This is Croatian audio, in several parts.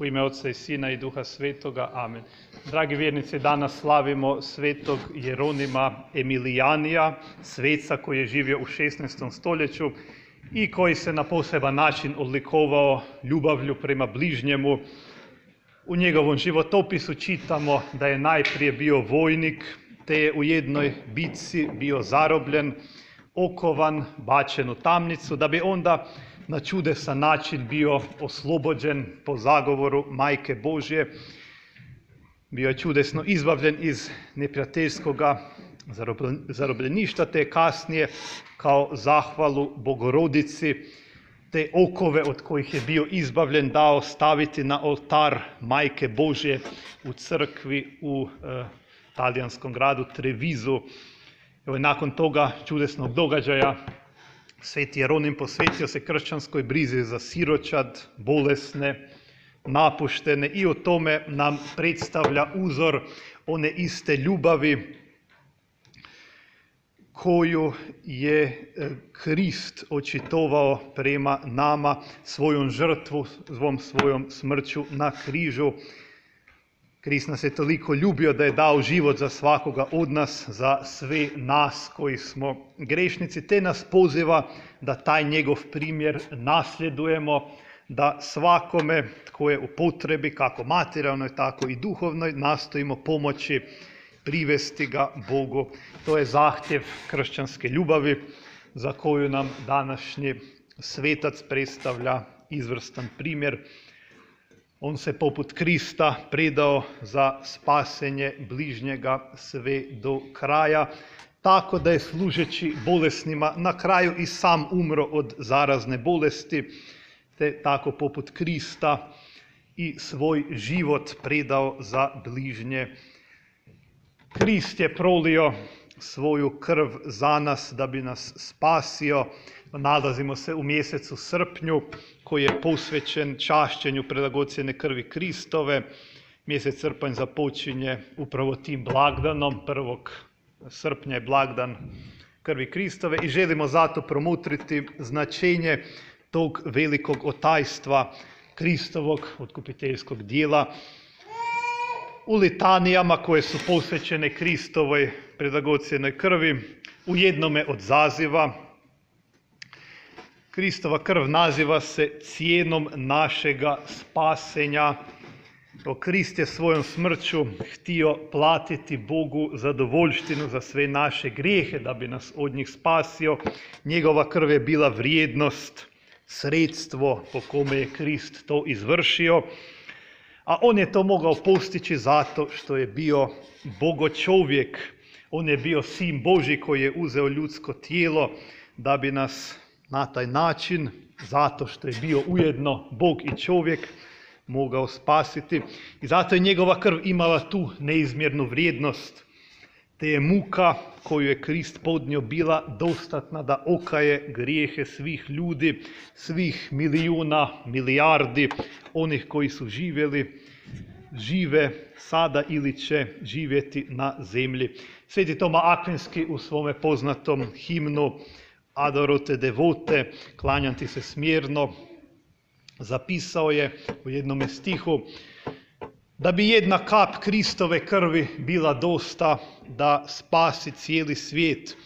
U ime Oca i Sina i Duha Svetoga. Amen. Dragi vjernici, danas slavimo svetog Jeronima Emilijanija, sveca koji je živio u 16. stoljeću i koji se na poseban način odlikovao ljubavlju prema bližnjemu. U njegovom životopisu čitamo da je najprije bio vojnik, te je u jednoj bitci bio zarobljen, okovan, bačen u tamnicu, da bi onda na čudesan način bio oslobođen po zagovoru Majke Božje. Bio je čudesno izbavljen iz neprijateljskoga zarobljeništva, te je kasnije kao zahvalu Bogorodici te okove od kojih je bio izbavljen dao staviti na oltar Majke Božje u crkvi u e, talijanskom gradu Trevizu. Evo, nakon toga čudesnog događaja Sveti Jeronim posvetio se kršćanskoj brizi za siročad, bolesne, napuštene i o tome nam predstavlja uzor one iste ljubavi koju je e, Krist očitovao prema nama svojom žrtvom, svojom smrću na križu. Krist nas je toliko ljubio da je dao život za svakoga od nas, za sve nas koji smo grešnici, te nas poziva da taj njegov primjer nasljedujemo, da svakome tko je u potrebi, kako materijalnoj, tako i duhovnoj, nastojimo pomoći privesti ga Bogu. To je zahtjev kršćanske ljubavi za koju nam današnji svetac predstavlja izvrstan primjer. On se poput Krista predao za spasenje bližnjega sve do kraja, tako da je služeći bolesnima na kraju i sam umro od zarazne bolesti, te tako poput Krista i svoj život predao za bližnje. Krist je prolio svoju krv za nas da bi nas spasio. Nalazimo se u mjesecu srpnju koji je posvećen čašćenju predagocjene krvi Kristove. Mjesec srpanj započinje upravo tim blagdanom. Prvog srpnja je blagdan krvi Kristove i želimo zato promutriti značenje tog velikog otajstva Kristovog otkupiteljskog dijela u litanijama koje su posvećene Kristovoj predagocjenoj krvi, u jednome od zaziva. Kristova krv naziva se cijenom našega spasenja. Krist je svojom smrću htio platiti Bogu zadovoljštinu za sve naše grijehe da bi nas od njih spasio. Njegova krv je bila vrijednost, sredstvo po kome je Krist to izvršio. A on je to mogao postići zato što je bio bogo čovjek. On je bio sin Boži koji je uzeo ljudsko tijelo da bi nas na taj način, zato što je bio ujedno Bog i čovjek, mogao spasiti. I zato je njegova krv imala tu neizmjernu vrijednost. Te je muka koju je Krist podnio bila dostatna da okaje grijehe svih ljudi, svih milijuna, milijardi, onih koji su živjeli, žive sada ili će živjeti na zemlji. Sveti Toma Akvinski u svome poznatom himnu Adorote devote, klanjam ti se smjerno, zapisao je u jednome stihu da bi jedna kap Kristove krvi bila dosta da spasi cijeli svijet,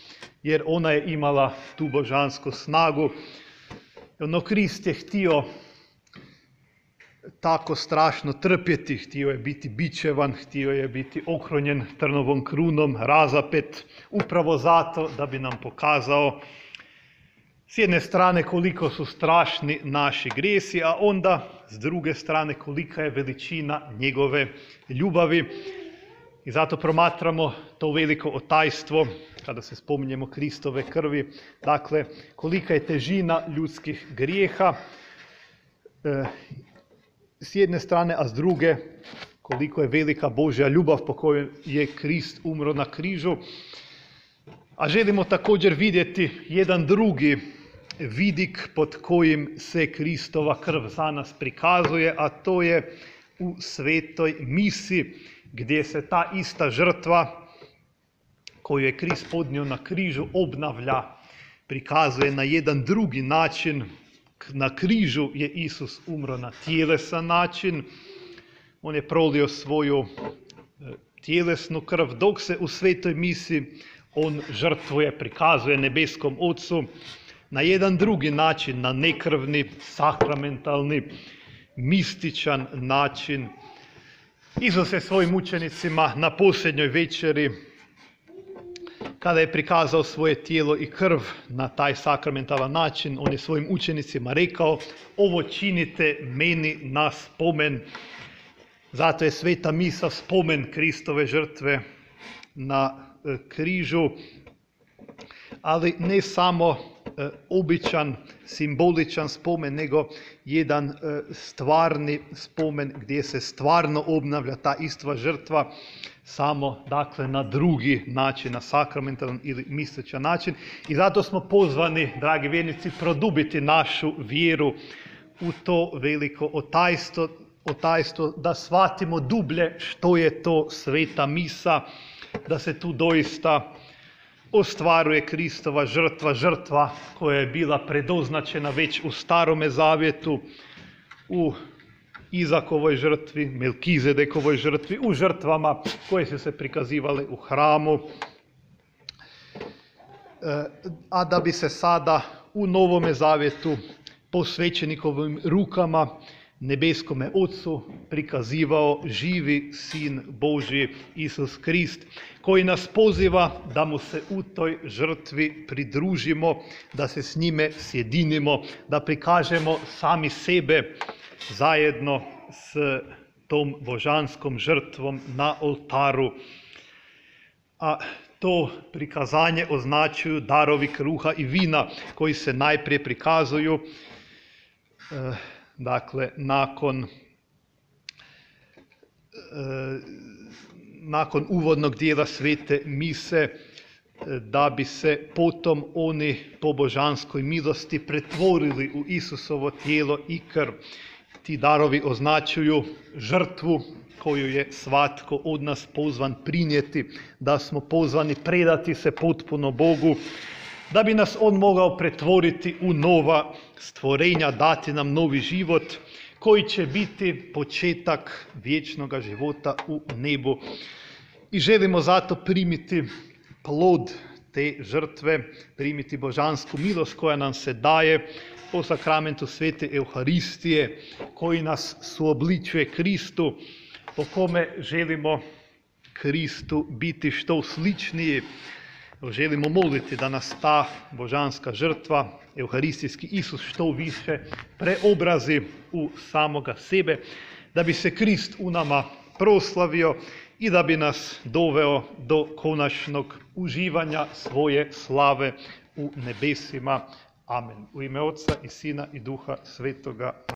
jer ona je imala tu božansku snagu. Ono Krist je htio tako strašno trpjeti, htio je biti bičevan, htio je biti okronjen trnovom krunom, razapet, upravo zato da bi nam pokazao s jedne strane koliko su strašni naši grijesi, a onda s druge strane kolika je veličina njegove ljubavi. I zato promatramo to veliko otajstvo kada se spominjemo Kristove krvi. Dakle, kolika je težina ljudskih grijeha e, s jedne strane, a s druge koliko je velika Božja ljubav po kojoj je Krist umro na križu. A želimo također vidjeti jedan drugi vidik pod kojim se Kristova krv za nas prikazuje, a to je u svetoj misi gdje se ta ista žrtva koju je Krist podnio na križu obnavlja, prikazuje na jedan drugi način. Na križu je Isus umro na tjelesan način, on je prolio svoju e, tjelesnu krv, dok se u svetoj misi on žrtvuje, prikazuje nebeskom Otcu na jedan drugi način, na nekrvni, sakramentalni, mističan način. Isus je svojim učenicima na posljednjoj večeri kada je prikazao svoje tijelo i krv na taj sakramentalan način, on je svojim učenicima rekao, ovo činite meni na spomen. Zato je sveta misa spomen Kristove žrtve na križu, ali ne samo e, običan, simboličan spomen, nego jedan e, stvarni spomen gdje se stvarno obnavlja ta istva žrtva samo dakle na drugi način, na sakramentalan ili mističan način. I zato smo pozvani, dragi vjernici, produbiti našu vjeru u to veliko otajstvo, otajstvo, da shvatimo dublje što je to sveta misa, da se tu doista ostvaruje Kristova žrtva, žrtva koja je bila predoznačena već u starome zavjetu, u Izakovoj žrtvi, Melkizedekovoj žrtvi, u žrtvama koje su se prikazivale u hramu, e, a da bi se sada u Novome zavjetu posvećenikovim rukama nebeskome Otcu prikazivao živi Sin Božji Isus Krist, koji nas poziva da mu se u toj žrtvi pridružimo, da se s njime sjedinimo, da prikažemo sami sebe zajedno s tom božanskom žrtvom na oltaru. A to prikazanje označuju darovi kruha i vina koji se najprije prikazuju e, dakle nakon e, nakon uvodnog dijela svete mise e, da bi se potom oni po božanskoj milosti pretvorili u Isusovo tijelo i krv. Ti darovi označuju žrtvu koju je svatko od nas pozvan prinijeti, da smo pozvani predati se potpuno Bogu, da bi nas On mogao pretvoriti u nova stvorenja, dati nam novi život koji će biti početak vječnog života u nebu. I želimo zato primiti plod te žrtve, primiti božansku milost koja nam se daje po sakramentu svete Euharistije, koji nas suobličuje Kristu, po kome želimo Kristu biti što sličniji, želimo moliti da nas ta božanska žrtva, Euharistijski Isus što više preobrazi u samoga sebe, da bi se Krist u nama proslavio i da bi nas doveo do konačnog uživanja svoje slave u nebesima. Amen. U ime Otca i Sina i Duha Svetoga.